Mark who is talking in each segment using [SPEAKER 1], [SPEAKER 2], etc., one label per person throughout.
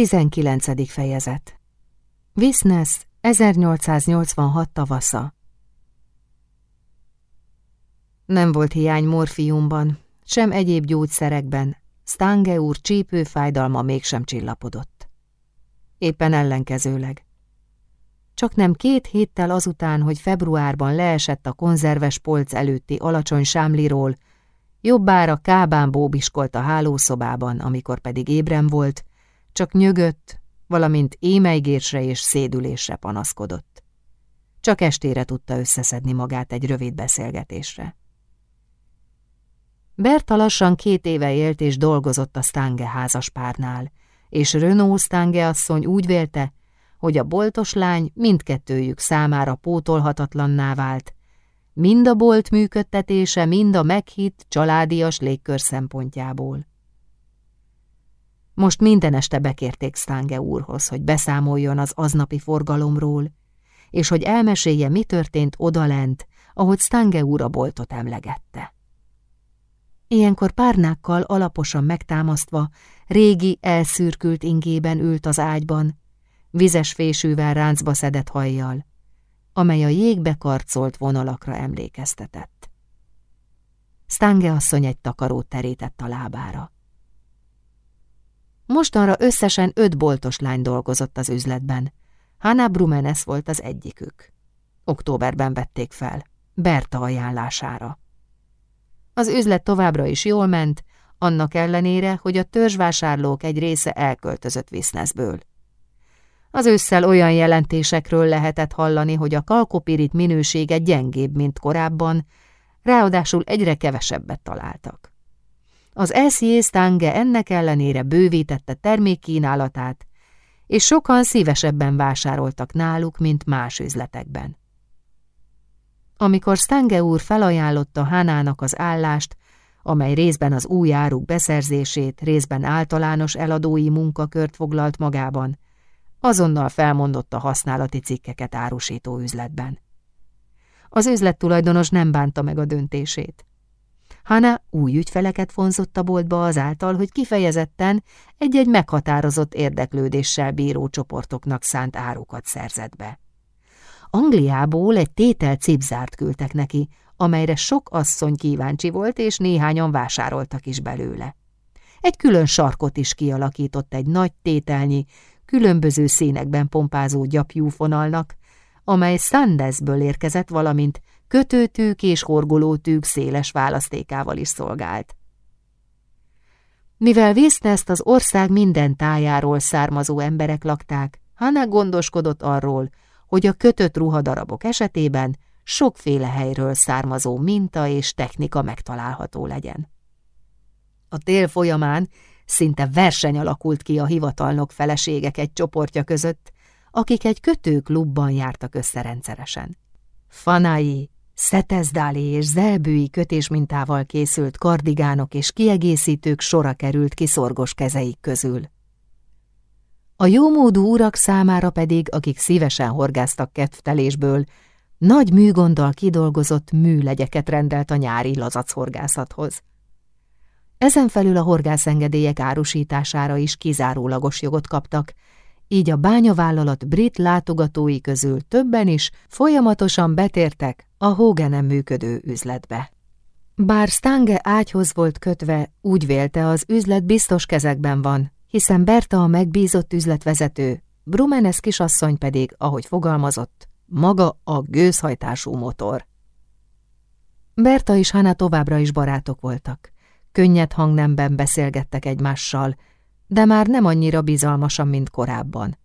[SPEAKER 1] 19. fejezet Visznes 1886 tavasza Nem volt hiány morfiumban, sem egyéb gyógyszerekben, Stange úr csípőfájdalma mégsem csillapodott. Éppen ellenkezőleg. Csak nem két héttel azután, hogy februárban leesett a konzerves polc előtti alacsony sámliról, jobbára kábán bóbiskolt a hálószobában, amikor pedig ébren volt, csak nyögött, valamint émeigésre és szédülésre panaszkodott. Csak estére tudta összeszedni magát egy rövid beszélgetésre. Berta lassan két éve élt és dolgozott a Stange házaspárnál, és Renault Stange asszony úgy vélte, hogy a boltos lány mindkettőjük számára pótolhatatlanná vált, mind a bolt működtetése, mind a meghitt, családias légkör szempontjából. Most minden este bekérték Stange úrhoz, hogy beszámoljon az aznapi forgalomról, és hogy elmesélje, mi történt odalent, ahogy Stange úr a boltot emlegette. Ilyenkor párnákkal alaposan megtámasztva, régi, elszürkült ingében ült az ágyban, vizes fésűvel ráncba szedett hajjal, amely a jégbe karcolt vonalakra emlékeztetett. Stange asszony egy takarót terített a lábára. Mostanra összesen öt boltos lány dolgozott az üzletben. Hanna Brumenes volt az egyikük. Októberben vették fel, Berta ajánlására. Az üzlet továbbra is jól ment, annak ellenére, hogy a törzsvásárlók egy része elköltözött Viszneszből. Az ősszel olyan jelentésekről lehetett hallani, hogy a kalkopirit minősége gyengébb, mint korábban, ráadásul egyre kevesebbet találtak. Az SJ Stange ennek ellenére bővítette termékkínálatát, és sokan szívesebben vásároltak náluk, mint más üzletekben. Amikor Stange úr felajánlotta Hánának az állást, amely részben az új áruk beszerzését, részben általános eladói munkakört foglalt magában, azonnal felmondott a használati cikkeket árusító üzletben. Az üzlettulajdonos nem bánta meg a döntését. Hanna új ügyfeleket vonzott a boltba azáltal, hogy kifejezetten egy-egy meghatározott érdeklődéssel bíró csoportoknak szánt árukat szerzett be. Angliából egy tétel cipzárt küldtek neki, amelyre sok asszony kíváncsi volt, és néhányan vásároltak is belőle. Egy külön sarkot is kialakított egy nagy tételnyi, különböző színekben pompázó gyapjúfonalnak, amely Sandesből érkezett, valamint kötőtűk és horgolótűk széles választékával is szolgált. Mivel Visznest az ország minden tájáról származó emberek lakták, Hanna gondoskodott arról, hogy a kötött ruhadarabok esetében sokféle helyről származó minta és technika megtalálható legyen. A tél folyamán szinte verseny alakult ki a hivatalnok feleségek egy csoportja között, akik egy kötőklubban jártak össze rendszeresen. Fanai, szetezdáli és zelbői kötésmintával készült kardigánok és kiegészítők sora került kiszorgos kezeik közül. A jómódú urak számára pedig, akik szívesen horgáztak kedvtelésből, nagy műgonddal kidolgozott műlegyeket rendelt a nyári lazac Ezen felül a horgászengedélyek árusítására is kizárólagos jogot kaptak, így a bányavállalat brit látogatói közül többen is folyamatosan betértek a Hoganem működő üzletbe. Bár Stange ágyhoz volt kötve, úgy vélte az üzlet biztos kezekben van, hiszen Berta a megbízott üzletvezető, Brumenes kisasszony pedig, ahogy fogalmazott, maga a gőzhajtású motor. Berta és Hanna továbbra is barátok voltak. Könnyed hangnemben beszélgettek egymással, de már nem annyira bizalmasan, mint korábban.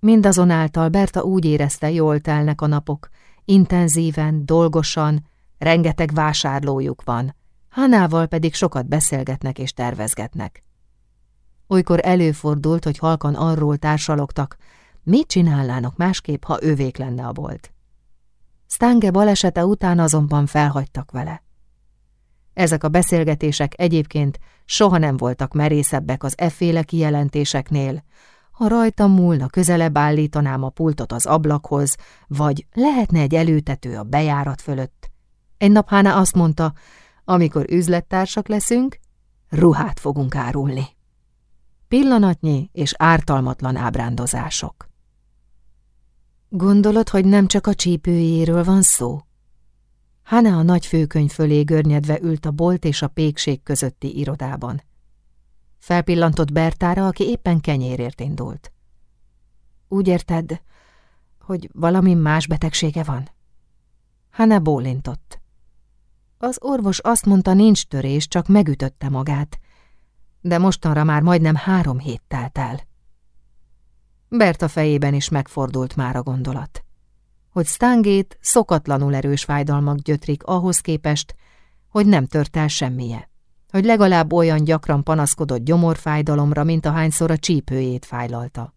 [SPEAKER 1] Mindazonáltal Berta úgy érezte, jól telnek a napok, intenzíven, dolgosan, rengeteg vásárlójuk van, Hánával pedig sokat beszélgetnek és tervezgetnek. Olykor előfordult, hogy halkan arról társalogtak, mit csinálnának másképp, ha ővék lenne a bolt. Stange balesete után azonban felhagytak vele. Ezek a beszélgetések egyébként soha nem voltak merészebbek az efféle kijelentéseknél. Ha rajta múlna, közelebb állítanám a pultot az ablakhoz, vagy lehetne egy előtető a bejárat fölött. Egy nap Hána azt mondta, amikor üzlettársak leszünk, ruhát fogunk árulni. pillanatnyi és ártalmatlan ábrándozások. Gondolod, hogy nem csak a csípőjéről van szó? Hane a nagy főkönyv fölé görnyedve ült a bolt és a pékség közötti irodában. Felpillantott Bertára, aki éppen kenyérért indult. Úgy érted, hogy valami más betegsége van? Hane bólintott. Az orvos azt mondta, nincs törés, csak megütötte magát, de mostanra már majdnem három hét telt el. Berta fejében is megfordult már a gondolat. Hogy Stangét szokatlanul erős fájdalmak gyötrik ahhoz képest, hogy nem tört el semmije. Hogy legalább olyan gyakran panaszkodott gyomorfájdalomra, mint ahányszor a csípőjét fájlalta.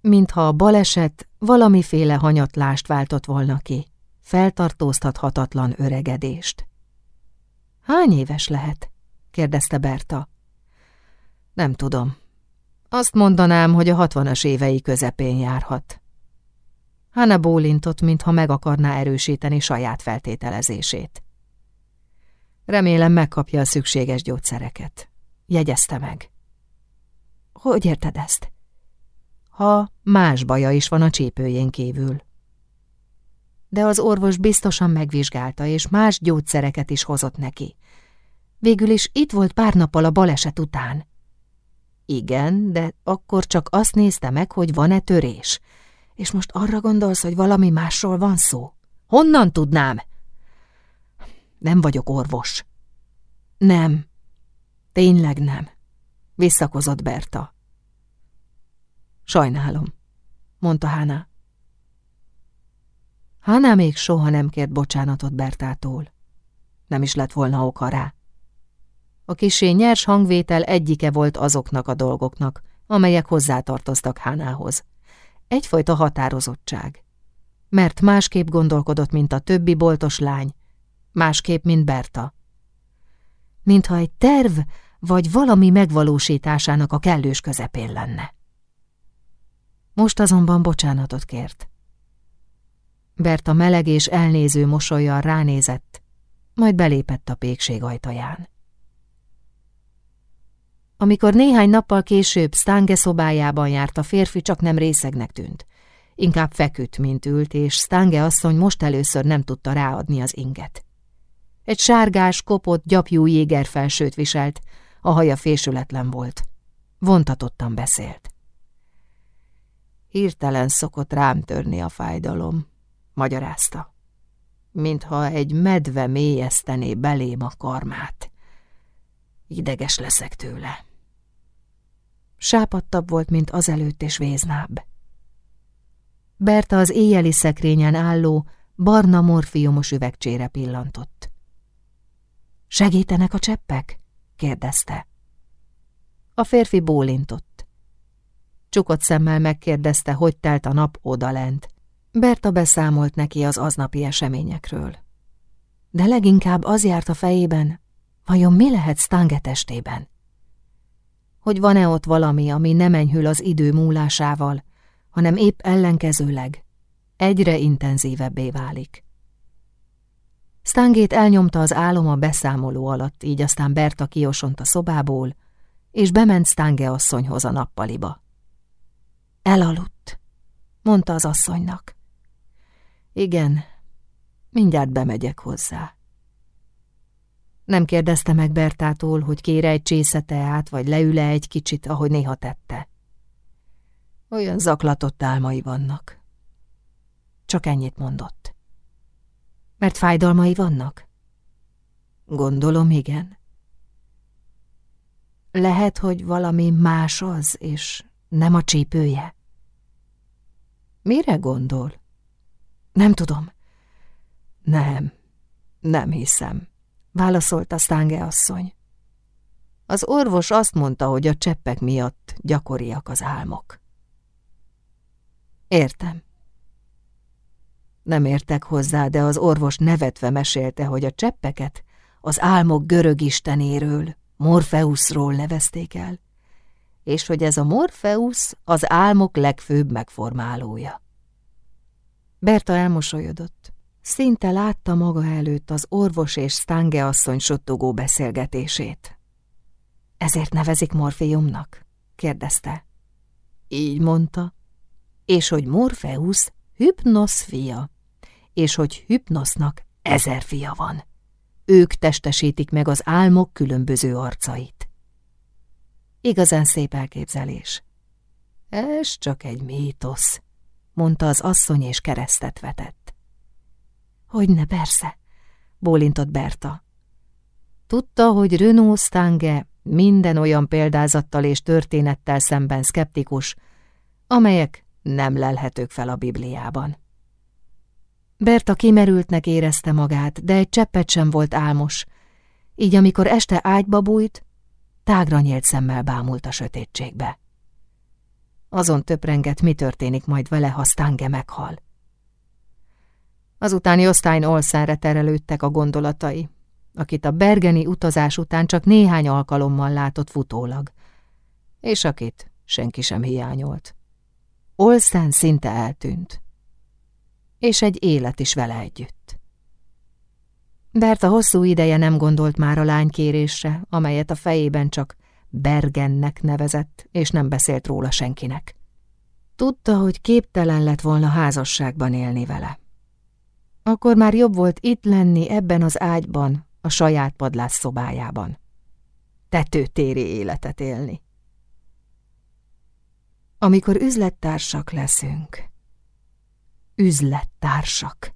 [SPEAKER 1] Mintha a baleset valamiféle hanyatlást váltott volna ki, feltartóztathatatlan öregedést. Hány éves lehet? kérdezte Berta. Nem tudom. Azt mondanám, hogy a hatvanas évei közepén járhat. Hanna bólintott, mintha meg akarná erősíteni saját feltételezését. Remélem megkapja a szükséges gyógyszereket. Jegyezte meg. Hogy érted ezt? Ha más baja is van a csípőjén kívül. De az orvos biztosan megvizsgálta, és más gyógyszereket is hozott neki. Végül is itt volt pár nappal a baleset után. Igen, de akkor csak azt nézte meg, hogy van-e törés. És most arra gondolsz, hogy valami másról van szó? Honnan tudnám? Nem vagyok orvos. Nem. Tényleg nem. Visszakozott Berta. Sajnálom, mondta Hána. Hána még soha nem kért bocsánatot Bertától. Nem is lett volna oka rá. A kisé nyers hangvétel egyike volt azoknak a dolgoknak, amelyek hozzátartoztak Hánához. Egyfajta határozottság. Mert másképp gondolkodott, mint a többi boltos lány, másképp, mint Berta. Mintha egy terv vagy valami megvalósításának a kellős közepén lenne. Most azonban bocsánatot kért. Berta meleg és elnéző mosolyjal ránézett, majd belépett a pékség ajtaján. Amikor néhány nappal később Stange szobájában járt, a férfi csak nem részegnek tűnt. Inkább feküdt, mint ült, és Stange asszony most először nem tudta ráadni az inget. Egy sárgás, kopott, gyapjú jégerfelsőt viselt, a haja fésületlen volt. Vontatottan beszélt. Hirtelen szokott rám törni a fájdalom, magyarázta. Mintha egy medve mélyeztené belém a karmát. Ideges leszek tőle. Sápadtabb volt, mint azelőtt, és véznább. Berta az éjjeli szekrényen álló, barna morfiumos üvegcsére pillantott. Segítenek a cseppek? kérdezte. A férfi bólintott. Csukott szemmel megkérdezte, hogy telt a nap odalent. Berta beszámolt neki az aznapi eseményekről. De leginkább az járt a fejében, vajon mi lehet Stange testében? hogy van-e ott valami, ami nem enyhül az idő múlásával, hanem épp ellenkezőleg egyre intenzívebbé válik. Stangét elnyomta az álom a beszámoló alatt, így aztán Berta kiosont a szobából, és bement Stange asszonyhoz a nappaliba. Elaludt, mondta az asszonynak. Igen, mindjárt bemegyek hozzá. Nem kérdezte meg Bertától, hogy kére egy csésze teát, vagy leüle egy kicsit, ahogy néha tette. Olyan zaklatott álmai vannak. Csak ennyit mondott. Mert fájdalmai vannak? Gondolom, igen. Lehet, hogy valami más az, és nem a csípője. Mire gondol? Nem tudom. Nem, nem hiszem válaszolta Stange asszony. Az orvos azt mondta, hogy a cseppek miatt gyakoriak az álmok. Értem. Nem értek hozzá, de az orvos nevetve mesélte, hogy a cseppeket az álmok görög istenéről, Morfeuszról nevezték el, és hogy ez a Morfeusz az álmok legfőbb megformálója. Berta elmosolyodott. Szinte látta maga előtt az orvos és Stange asszony suttogó beszélgetését. Ezért nevezik morfiumnak? kérdezte. Így mondta. És hogy Morpheus Hypnosz fia, és hogy Hypnosznak ezer fia van. Ők testesítik meg az álmok különböző arcait. Igazán szép elképzelés. Ez csak egy mítosz, mondta az asszony, és keresztet vetett. Hogyne, persze, bólintott Berta. Tudta, hogy Renaud Stange minden olyan példázattal és történettel szemben szkeptikus, amelyek nem lelhetők fel a Bibliában. Berta kimerültnek érezte magát, de egy cseppet sem volt álmos, így amikor este ágyba bújt, tágra nyílt szemmel bámult a sötétségbe. Azon töprengett, mi történik majd vele, ha Stange meghal. Azután Jostein Olszenre terelődtek a gondolatai, akit a bergeni utazás után csak néhány alkalommal látott futólag, és akit senki sem hiányolt. Olszen szinte eltűnt, és egy élet is vele együtt. Berta hosszú ideje nem gondolt már a lány kérésre, amelyet a fejében csak Bergennek nevezett, és nem beszélt róla senkinek. Tudta, hogy képtelen lett volna házasságban élni vele. Akkor már jobb volt itt lenni ebben az ágyban, a saját padlás szobájában. Tetőtéri életet élni. Amikor üzlettársak leszünk. Üzlettársak.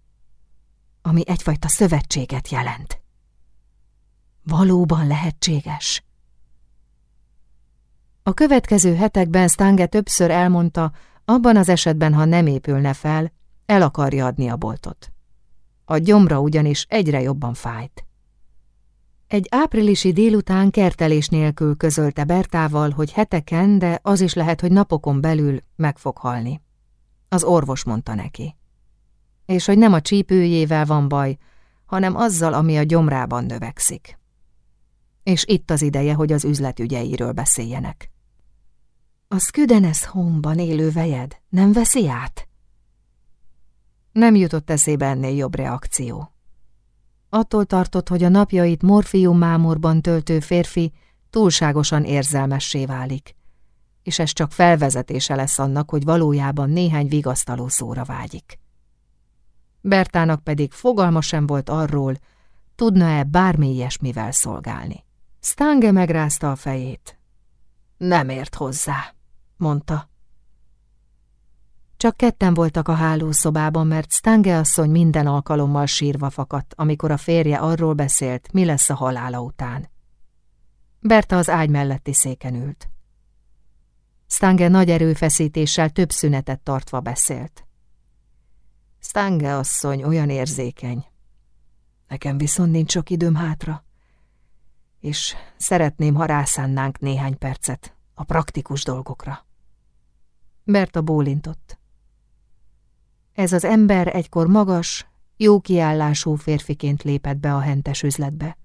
[SPEAKER 1] Ami egyfajta szövetséget jelent. Valóban lehetséges. A következő hetekben Stange többször elmondta, abban az esetben, ha nem épülne fel, el akarja adni a boltot. A gyomra ugyanis egyre jobban fájt. Egy áprilisi délután kertelés nélkül közölte Bertával, hogy heteken, de az is lehet, hogy napokon belül meg fog halni. Az orvos mondta neki. És hogy nem a csípőjével van baj, hanem azzal, ami a gyomrában növekszik. És itt az ideje, hogy az üzletügyeiről beszéljenek. A Sküdenes Home-ban élő vejed nem veszi át? Nem jutott eszébe ennél jobb reakció. Attól tartott, hogy a napjait morfium mámorban töltő férfi túlságosan érzelmessé válik, és ez csak felvezetése lesz annak, hogy valójában néhány vigasztaló szóra vágyik. Bertának pedig fogalma sem volt arról, tudna-e bármi ilyesmivel szolgálni. Stange megrázta a fejét. Nem ért hozzá, mondta. Csak ketten voltak a hálószobában, mert Stange asszony minden alkalommal sírva fakadt, amikor a férje arról beszélt, mi lesz a halála után. Berta az ágy melletti széken ült. Stange nagy erőfeszítéssel több szünetet tartva beszélt. Stange asszony olyan érzékeny. Nekem viszont nincs sok időm hátra, és szeretném, ha rászánnánk néhány percet a praktikus dolgokra. Berta bólintott. Ez az ember egykor magas, jó kiállású férfiként lépett be a hentes üzletbe.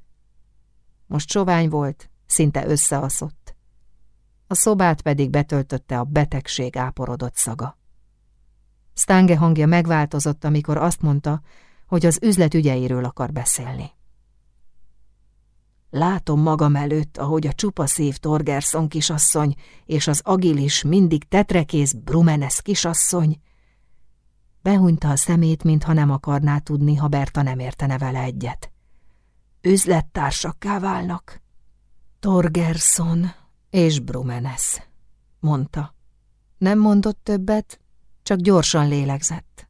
[SPEAKER 1] Most sovány volt, szinte összeaszott. A szobát pedig betöltötte a betegség áporodott szaga. Stange hangja megváltozott, amikor azt mondta, hogy az üzlet ügyeiről akar beszélni. Látom magam előtt, ahogy a csupaszív Torgerson kisasszony és az agilis, mindig tetrekész Brumenes kisasszony Behunyta a szemét, mintha nem akarná tudni, ha Berta nem értene vele egyet. Üzlettársakká válnak. Torgerson és Brumenes, mondta. Nem mondott többet, csak gyorsan lélegzett.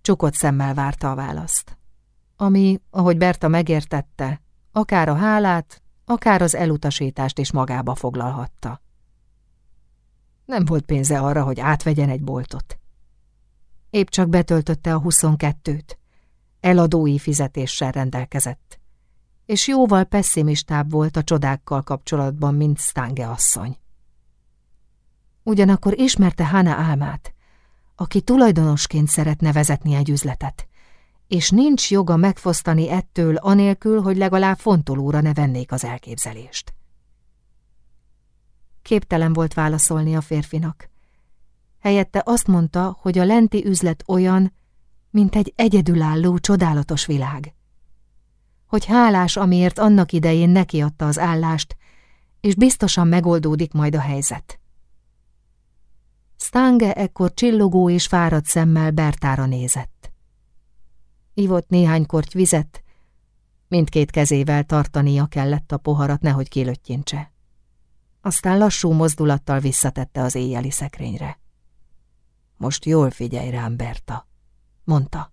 [SPEAKER 1] Csukott szemmel várta a választ. Ami, ahogy Berta megértette, akár a hálát, akár az elutasítást is magába foglalhatta. Nem volt pénze arra, hogy átvegyen egy boltot. Épp csak betöltötte a huszonkettőt. Eladói fizetéssel rendelkezett. És jóval pessimistább volt a csodákkal kapcsolatban, mint Stange asszony. Ugyanakkor ismerte Hana álmát, aki tulajdonosként szeretne vezetni egy üzletet, és nincs joga megfosztani ettől anélkül, hogy legalább fontolóra ne vennék az elképzelést. Képtelen volt válaszolni a férfinak. Helyette azt mondta, hogy a lenti üzlet olyan, mint egy egyedülálló, csodálatos világ. Hogy hálás, amiért annak idején nekiadta az állást, és biztosan megoldódik majd a helyzet. Stange ekkor csillogó és fáradt szemmel Bertára nézett. Ivott néhány korty vizet, mindkét kezével tartania kellett a poharat, nehogy kilöttyintse. Aztán lassú mozdulattal visszatette az éjjeli szekrényre. Most jól figyelj rám, Berta, mondta.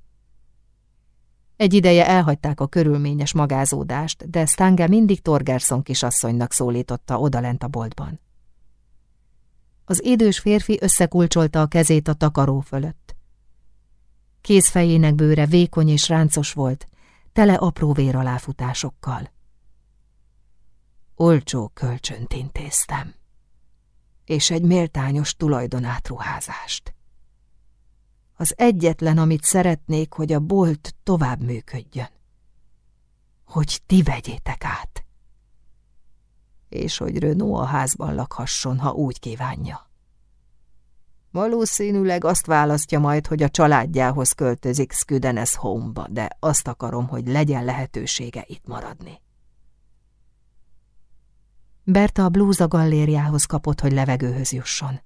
[SPEAKER 1] Egy ideje elhagyták a körülményes magázódást, de Stange mindig Torgerson kisasszonynak szólította odalent a boltban. Az idős férfi összekulcsolta a kezét a takaró fölött. Kézfejének bőre vékony és ráncos volt, tele apró véraláfutásokkal. Olcsó kölcsönt intéztem, és egy méltányos tulajdonátruházást. Az egyetlen, amit szeretnék, hogy a bolt tovább működjön. Hogy ti vegyétek át. És hogy Renault a házban lakhasson, ha úgy kívánja. Valószínűleg azt választja majd, hogy a családjához költözik Sküdenes Home-ba, de azt akarom, hogy legyen lehetősége itt maradni. Berta a blúza gallériához kapott, hogy levegőhöz jusson.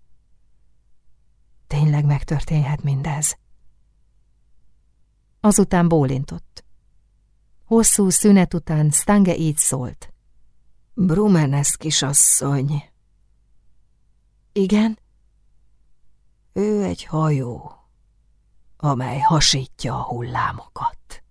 [SPEAKER 1] Tényleg megtörténhet mindez. Azután bólintott. Hosszú szünet után Stange így szólt. Brumenes kisasszony. Igen? Ő egy hajó, amely hasítja a hullámokat.